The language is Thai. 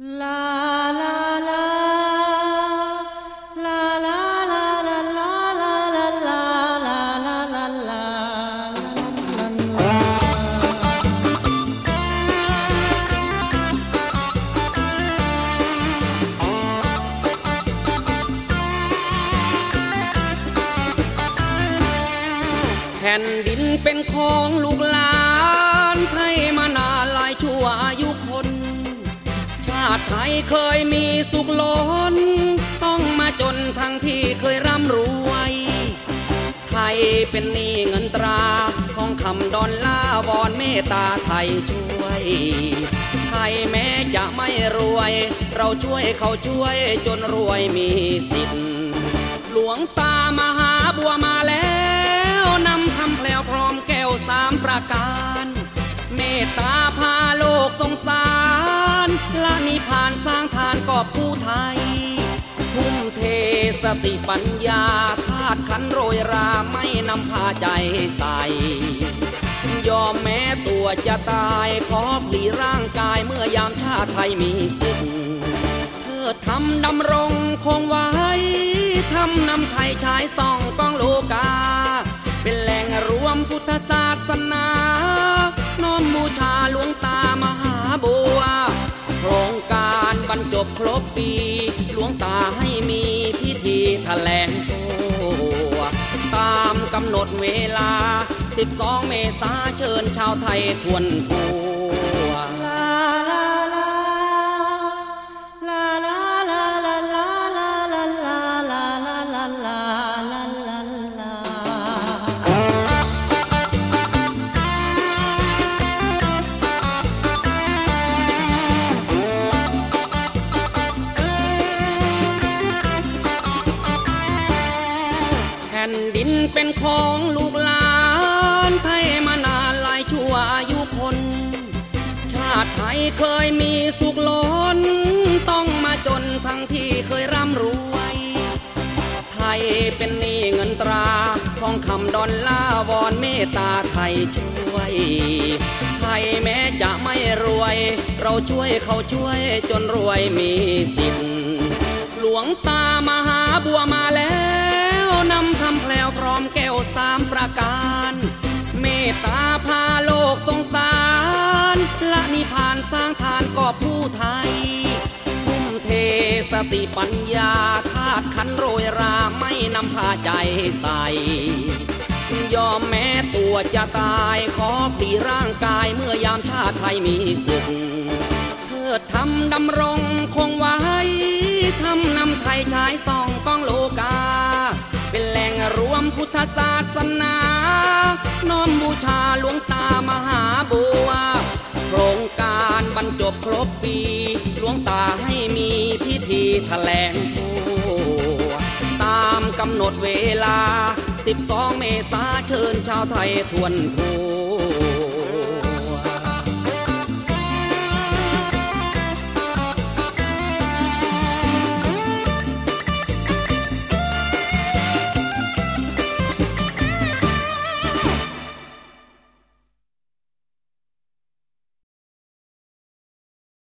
แผ่นดินเป็นของลูกหลาน เคยมีสุขล้น ต้องมาจนทั้งที่เคยร่ำรวย ไทยเป็นหนี้เงินตราทองคำดอนลลาวอนเมตตาไทยช่วย ไทยแม้จะไม่รวย เราช่วยเขาช่วยจนรวยมีสิทธิ์หลวงตามหาบัวมาแล้วนำคำแพลวพร้อมแก้วสามประการ เมตตาพาโลกสงสาร ละนิพพานสร้างทานกอบผู้ไทย ทุ่มเทสติปัญญาธาตุขันโรยราไม่นำพาใจใส่ยอมแม้ตัวจะตายขอปลีร่างกายเมื่อยามชาติไทยมีสึกเธอทำดำรงคงไว้ทำนำไทยชายส่องก้องโลกา การบรรจบครบปี หลวงตาให้มีพิธีแถลงตัวตามกำหนดเวลา 12 เมษาเชิญชาวไทยทวนทัว นดินเป็นของลูกหลานไทยมานานหลายชั่วอายุคน ชาติไทยเคยมีสุขล้น ต้องมาจนทั้งที่เคยร่ำรวย ไทยเป็นหนี้เงินตราทองคำดอลลาร์วอนเมตตาไทยช่วย ไทยแม้จะไม่รวย เราช่วยเขาช่วยจนรวยมีสิทธิ์หลวงตามหาบัวมา สามประการ เมตตาพาโลกสงสารละนิพานสร้างทานกอบผู้ไทย ทุ่มเทสติปัญญาธาตุขันโรยราไม่นำพาใจใส่ยอมแม้ตัวจะตายขอปีร่างกายเมื่อยามชาติไทยมีศึกเธอทำดำรงคงไว้ ศาสนาน้อมบูชาหลวงตามหาบัวโครงการบรรจบครบปีหลวงตาให้มีพิธีแถลงทั่วตามกำหนดเวลา 12 เมษาเชิญชาวไทยทวนทัว